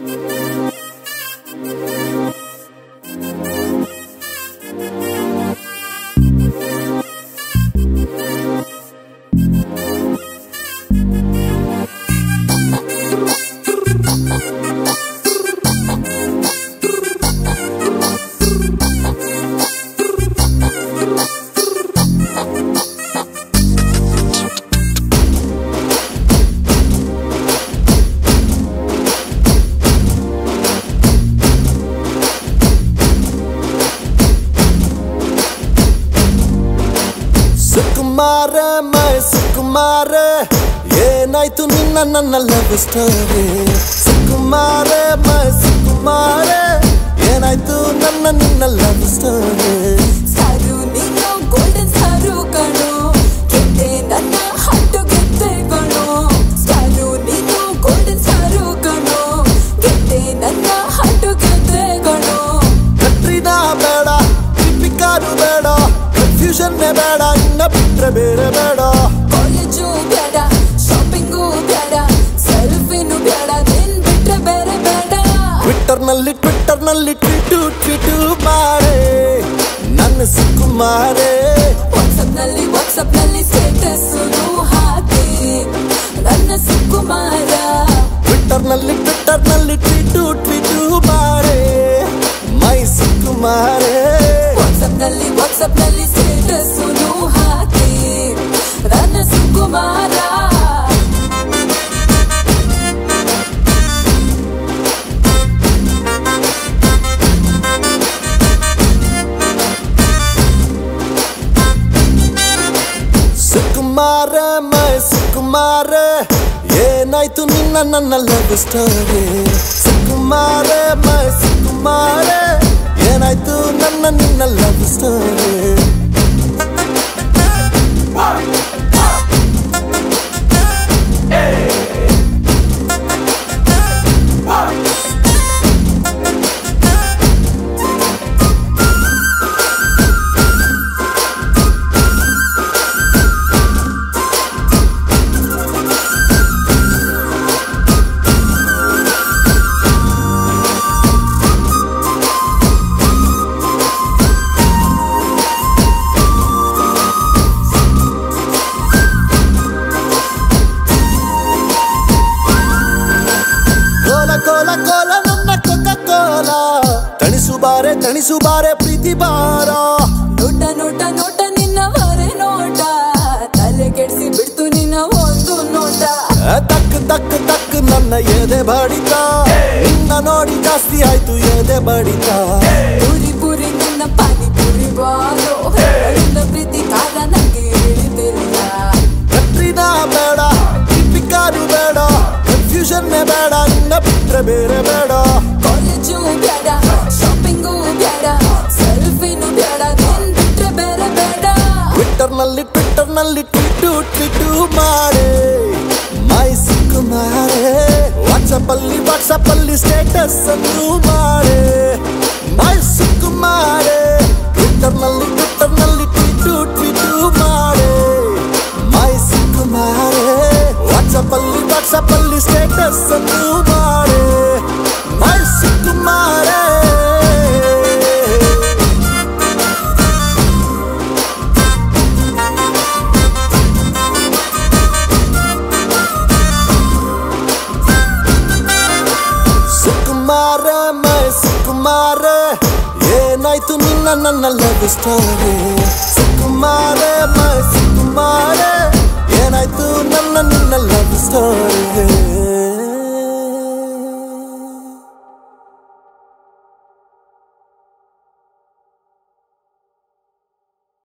Podcast. ಏನಾಯ್ತು ನಿನ್ನ ನನ್ನ ಲವ್ ಸ್ಟೋರಿ ಸುಕುಮಾರ ಮೈ ಸುಕುಮಾರ ಏನಾಯ್ತು ನನ್ನ ನಿನ್ನ ಲವ್ ಸ್ಟೋರಿ ಸಾರು ನೀನು ಗೋಲ್ಡನ್ ಸಾರು ಕಣೋ. ಗೆದ್ದೆ ನನ್ನ ಹಟ್ಟು ಗೆದ್ದೆ ಕಣೋ ಸಾರು ನೀನು ಗೋಲ್ಡನ್ ಸಾರು ಕಣೋ. ಗೆದ್ದೆ ನನ್ನ ಹಟ್ಟು ಗೆದ್ದೆ ಕಣೋ ಕತ್ರಿನಾ ಬೇಡ ಟಿಪಿಕಾರು ಬೇಡ ಕನ್ಫ್ಯೂಷನ್ ಬೇಡ ಇನ್ನ ಬಿಟ್ರೆ ಬೇರೆ ಬೇಡ. ನಲ್ಲಿ ಟ್ವಿಟ್ಟರ್ ನಲ್ಲಿ ಟ್ವೀಟು ಟ್ವೀಟು ಮಾರೆ ನನ್ನ ಸುಕುಮಾರೇ ವಾಟ್ಸಪ್ ನಲ್ಲಿ ವಾಟ್ಸಪ್ ನಲ್ಲಿ ಸ್ಟೇಟಸ್ ಹಾಕಿ ನನ್ನ ಸುಕುಮಾರ ಟ್ವಿಟ್ಟರ್ ನಲ್ಲಿ ಟ್ವಿಟ್ಟರ್ ನಲ್ಲಿ ಟ್ವೀಟು ಟ್ವೀಟು ಮಾರೆ ಮೈ ಸುಕುಮಾರೇ ವಾಟ್ಸಪ್ ನಲ್ಲಿ ವಾಟ್ಸಪ್ ನಲ್ಲಿ ಸ್ಟೇಟಸ್ ಸುಕುಮಾರ ಮೈ ಸುಕುಮಾರ ಏನಾಯ್ತು ನಿನ್ನ ನನ್ನ ಲವ್ ಸ್ಟೋರಿ ಸುಕುಮಾರ ಸುಕುಮಾರ. ಕೋಲ ಕೋಲ ನನ್ನ ಕೊಕ್ಕ ಕೋಲ ತಣಿಸು ಬಾರೆ ತಣಿಸು ಬಾರೆ ಪ್ರೀತಿ ಬಾರ ನೋಟ ನೋಟ ನೋಟ ನಿನ್ನ ಬಾರೆ ನೋಟ. ತಲೆ ಕೆಡಿಸಿ ಬಿಡ್ತು ನಿನ್ನ ಒಂದು ನೋಟ. ತಕ್ಕ ತಕ್ಕ ತಕ್ ನನ್ನ ಎದೆ ಬಡಿತ. ನಿನ್ನ ನೋಡಿ ಜಾಸ್ತಿ ಆಯ್ತು ಎದೆ ಬಡಿತ. ಬಿಟ್ರೆ ಬೇರೆ ಬೇಡ ಕಾಲೇಜು ಬೇಡ ಶಾಪಿಂಗು ಬೇಡ ಸೆಲ್ಫಿನು ಬೇಡ ನಿನ್ ಬಿಟ್ರೆ ಬೇರೆ ಬೇಡ ಟ್ವಿಟ್ಟರ್ ನಲ್ಲಿ ಟ್ವಿಟ್ಟರ್ ನಲ್ಲಿ ಟ್ವೀಟು ಟ್ವೀಟು ಮಾಡೆ ಮೈ ಸುಕುಮಾರೇ ವಾಟ್ಸಪ್ ಅಲ್ಲಿ ವಾಟ್ಸಪ್ ಅಲ್ಲಿ ಸ್ಟೇಟಸ್ ಅನ್ನು ಮಾಡೆ ಮೈ ಸುಕುಮಾರೇ ಟ್ವಿಟ್ಟರ್ ನಲ್ಲಿ ಟ್ವಿಟ್ಟರ್ ನಲ್ಲಿ ಟ್ವೀಟು ಟ್ವೀಟು ಮಾಡೆ ಮೈ ಸುಕುಮಾರೇ ವಾಟ್ಸಪ್ ಅಲ್ಲಿ వాట్సాప్ స్టేటస్ నన్న లవ్ స్టోరీ? సుకుమారే మై సుకుమారే story.